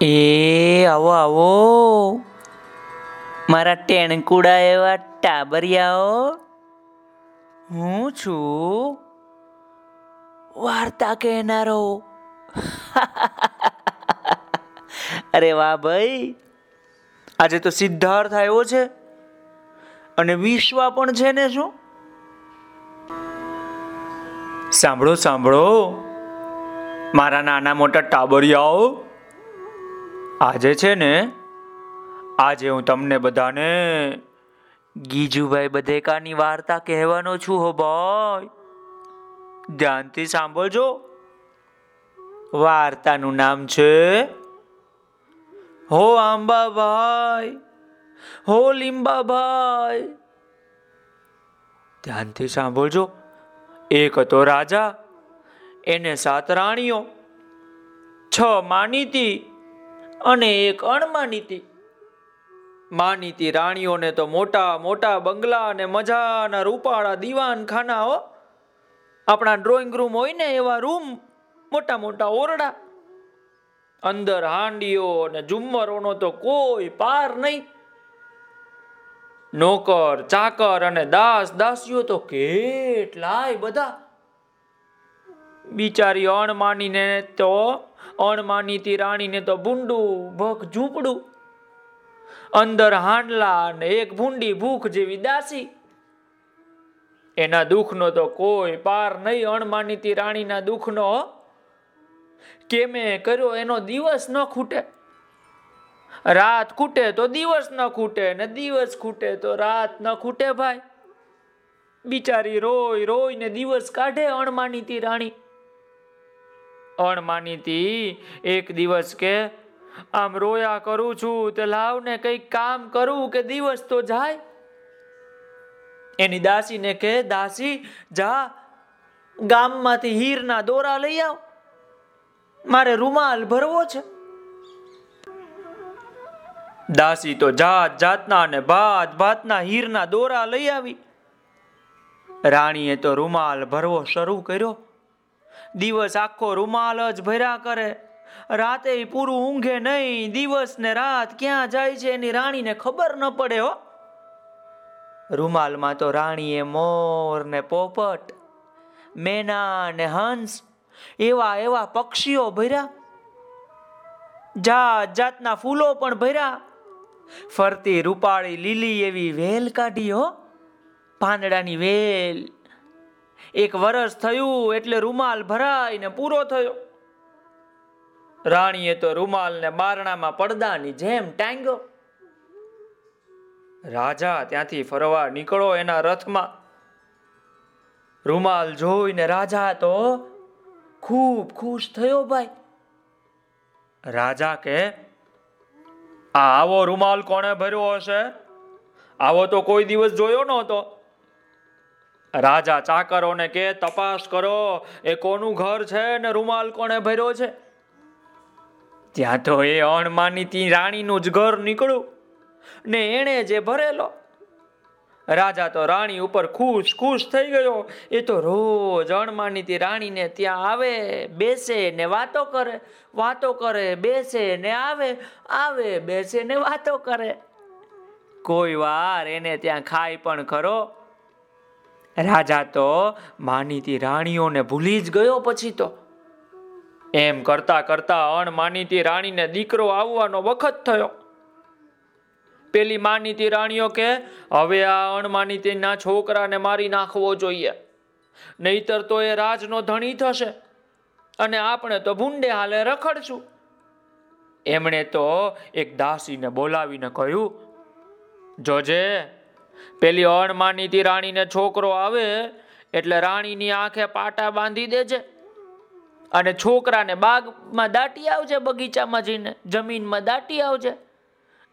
એ આવો આવો. મારા ટેણકુડા એવા ટાબરિયાઓ હું છું વાર્તા કહેનારો. અરે વાહ ભાઈ. આજે તો સિદ્ધાર્થ આવ્યો છે અને વિશ્વા પણ છે ને શું? સાંભળો સાંભળો. મારા નાના મોટા ટાબરિયાઓ આજે છે ને, આજે હું તમને બધાને ગીજુભાઈ બધેકાની વાર્તા કહેવાનો છું હો ભાઈ. ધ્યાનથી સાંભળજો. વાર્તાનું નામ છે, હો આંબાભાઈ, હો લીંબાભાઈ. ધ્યાનથી સાંભળજો. એક હતો રાજા, એને સાત રાણીઓ, છ માનીતી અને એક અણમાનીતી. માનીતી રાણીઓને તો મોટા મોટા બંગલા અને મજાના રૂપાળા દીવાન ખાનાઓ આપણા ડ્રોઈંગ રૂમ હોય ને એવા રૂમ મોટા મોટા ઓરડા. અંદર હાંડીઓ અને ઝુમ્મરોનો તો કોઈ પાર નહીં. નોકર, ચાકર અને દાસ, દાસીઓ તો કેટલાય બધા. બિચારી અણમાનીને તો અણમાનીતી રાણીને તો ભૂંડું ભખ ઝૂંપડું. અંદર હાંડલા ને એક ભૂંડી ભૂખ જેવી દાસી. એના દુઃખનો તો કોઈ પાર નહીં અણમાનીતી રાણીના દુઃખનો. કેમે કર્યો એનો દિવસ ન ખૂટે? રાત ખૂટે તો દિવસ ન ખૂટે ને દિવસ ખૂટે તો રાત ન ખૂટે ભાઈ. બિચારી રોય રોય ને દિવસ કાઢે અણમાનીતી રાણી. અણમાનીતી એક દિવસ કે, આમ રોયા કરું છું, તે લાવ ને કંઈક કામ કરું કે દિવસ તો જાય. એની દાસીને કે દાસી, જા, ગામમાંથી હીરના દોરા લઈ આવ. મારે રૂમાલ ભરવો છે. દાસી તો જાત જાતના અને ભાત ભાતના હીરના દોરા લઈ આવી. રાણીએ તો રૂમાલ ભરવો શરૂ કર્યો. દિવસ આખો રૂમાલ જ ભર્યા કરે. રાતે પૂરું ઊંઘે નહીં દિવસ ને રાત ક્યાં જાય છે એની રાણીને ખબર ન પડે હો. રૂમાલમાં તો રાણીએ મોર ને પોપટ, મેના ને હંસ, એવા એવા પક્ષીઓ ભર્યા. જાત જાતના ફૂલો પણ ભર્યા. ફરતી રૂપાળી લીલી એવી વેલ કાઢી હો. પાંદડાની વેલ એક વરસ થયું એટલે રૂમાલ ભરાઈને પૂરો થયો. રાણીએ તો રૂમાલને બારણામાં પડદાની જેમ ટાંગ્યો. રાજા ત્યાંથી ફરવા નીકળો એના રથમાં. રૂમાલ જોઈને રાજા તો ખૂબ ખુશ થયો ભાઈ. રાજા કે, આ આવો રૂમાલ કોણે ભર્યો હશે? આવો તો કોઈ દિવસ જોયો નહોતો. રાજા ચાકરોને કે, તપાસ કરો, એ કોનું ઘર છે ને રૂમાલ કોણે ભર્યો છે? ત્યાં તો એ અણમાનીતી રાણીનું જ ઘર નીકળ્યું ને એણે જે ભરેલો. રાજા તો રાણી ઉપર ખુશ ખુશ થઈ ગયો. એ તો રોજ અણમાનીતી રાણીને ત્યાં આવે, બેસે ને વાતો કરે વાતો કરે, બેસે ને આવે આવે, બેસે ને વાતો કરે. કોઈ વાર એને ત્યાં ખાય પણ ખરો. રાજા તો માનીતી રાણીઓને ભૂલી જ ગયો પછી તો. એમ કરતા કરતા અણમાનીતી રાણીને દીકરો આવવાનો વખત થયો. પેલી માનીતી રાણીઓ કે, હવે આ અણમાનીતીના છોકરાને મારી નાખવો જોઈએ. નહીતર તો એ રાજનો ધણી થશે અને આપણે તો ભૂંડે હાલે રખડશું. એમણે તો એક દાસીને બોલાવીને કહ્યું, જોજે પેલી અણમાનીતી રાણીને છોકરો આવે એટલે રાણીની આંખે પાટા બાંધી દેજે. અને છોકરાને બાગમાં દાટી આવજે, બગીચામાં જઈને, જમીનમાં દાટી આવજે.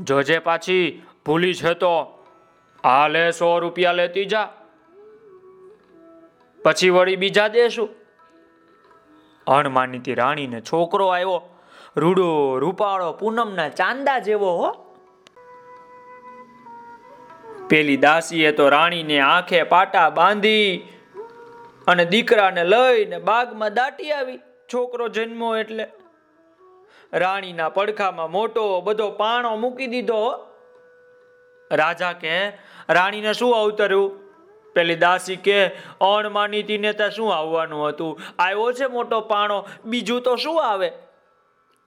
જોજે પાછી, ભૂલી છે તો. આ લે સો રૂપિયા લેતી જા. પછી વળી બીજા દેશું. અણમાનીતી રાણીને છોકરો આવ્યો. રૂડો રૂપાળો પૂનમના ચાંદા જેવો, હો. પેલી દાસીએ તો રાણીને આંખે પાટા બાંધી અને દીકરાને લઈને બાગમાં દાટી આવી. છોકરો જન્મો એટલે. રાણીના પડખામાં મોટો બધો પાણો મૂકી દીધો. રાજા કે, રાણીને શું અવતર્યું? પેલી દાસી કે, અણ માનીતીને ત્યાં શું આવવાનું હતું? આવ્યો છે મોટો પાણો, બીજું તો શું આવે?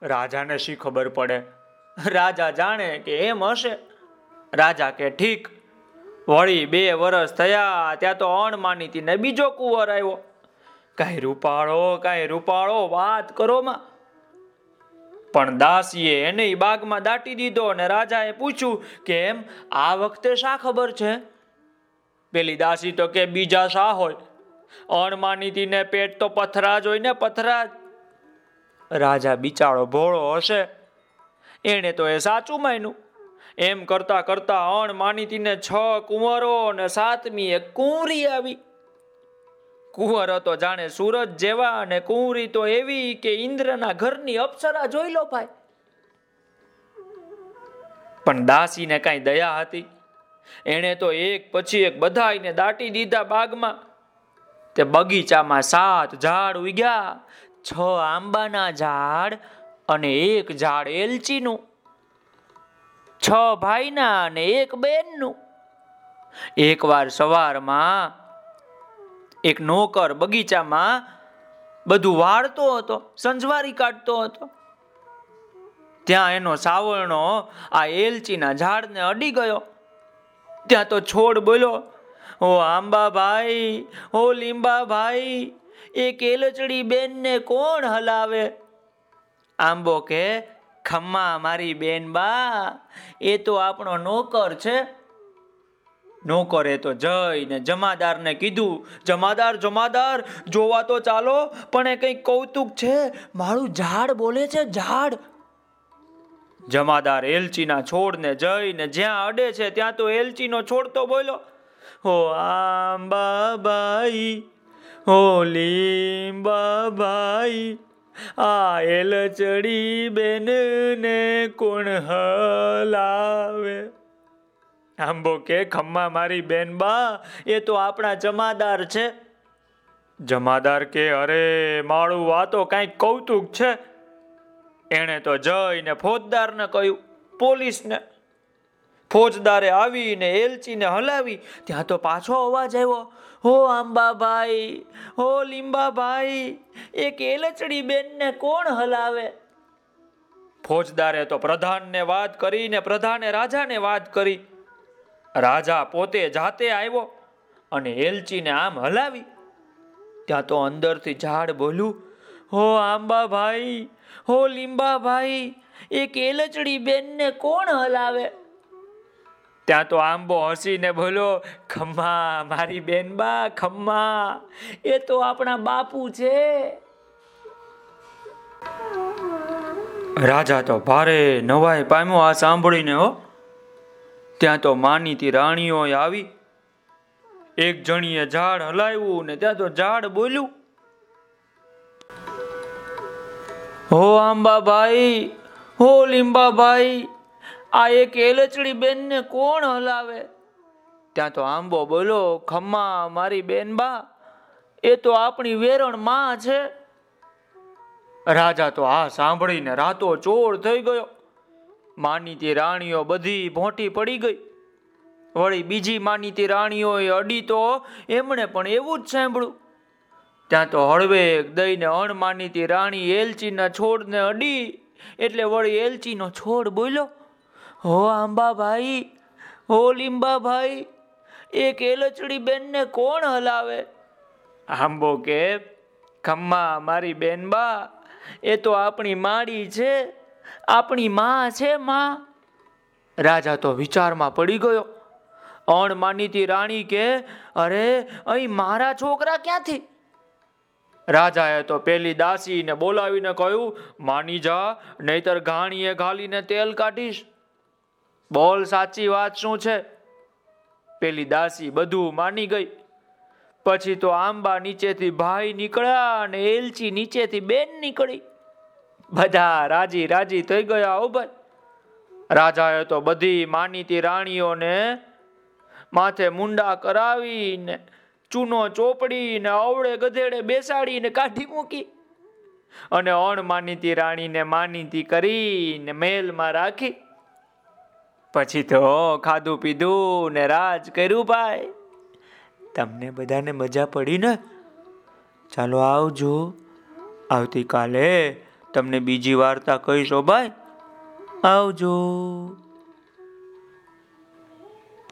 રાજાને શી ખબર પડે? રાજા જાણે કે એમ હશે. રાજા કે, ઠીક વળી બે વર્ષ થયા, ત્યાં તો અણ માનીતી ને બીજો કુંવર આવ્યો. કાંઈ રૂપાળો કાંઈ રૂપાળો, વાત કરો માં. પણ દાસીએ એને બાગમાં દાટી દીધો અને રાજાએ પૂછ્યું કે, એમ, આ વખતે શા ખબર છે? પેલી દાસી તો કે, બીજા શા હોય? અણમાનીતી ને પેટ તો પથરા જ હોય ને પથરા રાજા બિચારો ભોળો હશે. એને તો એ સાચું માન્યું. એમ કરતા કરતા અણમાનીતીને છ કુંવરો અને સાતમી એક કુંવરી આવી. કુંવર હતો જાણે સૂરજ જેવા અને કુંવરી તો એવી કે ઇન્દ્રના ઘરની અપ્સરા જોઈ લો ભાઈ. પણ દાસીને કાંઈ દયા હતી. એણે તો એક પછી એક બધાને દાટી દીધા બાગમાં. તે બગીચામાં સાત ઝાડ ઉગ્યા, છ આંબાના ઝાડ અને એક ઝાડ એલચીનું. છ ભાઈના અને એક બેનનું. એકવાર સવારમાં એક નોકર બગીચામાં બધું વાળતો હતો, સંજવારી કાઢતો હતો. ત્યાં એનો સાવરણો આ એલચીના ઝાડને અડી ગયો. ત્યાં તો છોડ બોલ્યો, ઓ આંબાભાઈ, ઓ લીંબાભાઈ એ કેલચડી બેનને કોણ હલાવે? આંબો કે ખમ્મા, મારી બેન બા, એ તો આપણો નોકર છે. નોકરે તો જઈને જમાદારને કીધું, જમાદાર જમાદાર, જોવા તો ચાલો, પણ એ કઈ કૌતુક છે? મારું ઝાડ બોલે છે, ઝાડ. જમાદાર એલચીના છોડને જઈને જ્યાં અડે છે, ત્યાં તો એલચીનો છોડ તો બોલો હો આંબાબાઈ, હો લીંબાબાઈ આ એલચડી બેનને કોણ હલાવે? આંબો કે, ખમ્મા મારી બેન બા, એ તો આપણા જમાદાર છે. જમાદાર કે, અરે મારું વાતો કાંઈક કૌતુક છે. એણે તો જઈને ફોજદારને કહ્યું, પોલીસને. ફોજદારે આવીને એલચીને હલાવી. ત્યાં તો પાછો અવાજ આવ્યો હો આંબાભાઈ, હો લીંબાભાઈ, એ કેલચડી બેનને કોણ હલાવે? ફોજદારે તો પ્રધાનને વાત કરીને પ્રધાને રાજાને વાત કરી. રાજા પોતે જાતે આવ્યો અને એલચીને આમ હલાવી. ત્યાં તો અંદરથી ઝાડ બોલ્યું, હો આંબાભાઈ, હો લીંબાભાઈ, એ કેલચડી બેનને કોણ હલાવે? ત્યાં તો આંબો હસીને બોલો, ખમ્મા, મારી બેન બા, ખમ્મા, એ તો આપણા બાપુ છે. રાજા તો ભારે નવાઈ પામ્યો આ સાંભળીને, હો. ત્યાં તો માનીતી રાણીઓ આવી. એક જણીએ ઝાડ હલાવ્યું ને ત્યાં તો ઝાડ બોલ્યું. હો આંબાભાઈ, હો લીંબાભાઈ આ એક એલચડી બેનને કોણ હલાવે? ત્યાં તો આંબો બોલો, ખમ્મા મારી બેન બા, એ તો આપણી વેરણમાં છે. રાજા તો આ સાંભળીને રાતો ચોર થઈ ગયો. માનીતી રાણીઓ બધી ભોંટી પડી ગઈ. વળી બીજી માનીતી રાણીઓએ અડી તો એમણે પણ એવું જ સાંભળ્યું. ત્યાં તો હળવે દઈને અણમાનીતી રાણી એલચીના છોડને અડી, એટલે વળી એલચીનો છોડ બોલ્યો હો આંબાભાઈ, હો લીંબાભાઈ એક એલચડી બેનને કોણ હલાવે? આંબો કે, ખમ્મા, મારી બેન બા, એ તો આપણી માડી છે, આપણી માં છે માં. રાજા તો વિચારમાં પડી ગયો. અણ માનીતી રાણી કે, અરે, અહીં મારા છોકરા ક્યાંથી? રાજાએ તો પેલી દાસીને બોલાવીને કહ્યું, માની જા, નહીતર ઘાણીએ ઘાલીને તેલ કાઢીશ. બોલ, સાચી વાત શું છે? પેલી દાસી બધું માની ગઈ. પછી તો આંબા નીચેથી ભાઈ નીકળ્યા અને એલચી નીચેથી બેન નીકળી. બધા રાજી રાજી થઈ ગયા ભાઈ. રાજાએ તો બધી માનીતી રાણીઓને માથે મુંડા કરાવીને, ચૂનો ચોપડીને, અવળે ગધેડે બેસાડીને કાઢી મૂકી. અને અણમાનીતી રાણીને માનીતી કરીને મેલમાં રાખી. પછી તો ખાધું પીધું ને રાજ કર્યું ભાઈ. તમને બધાને મજા પડી ને? ચાલો આવજો. આવતીકાલે તમને બીજી વાર્તા કહીશો ભાઈ. આવજો.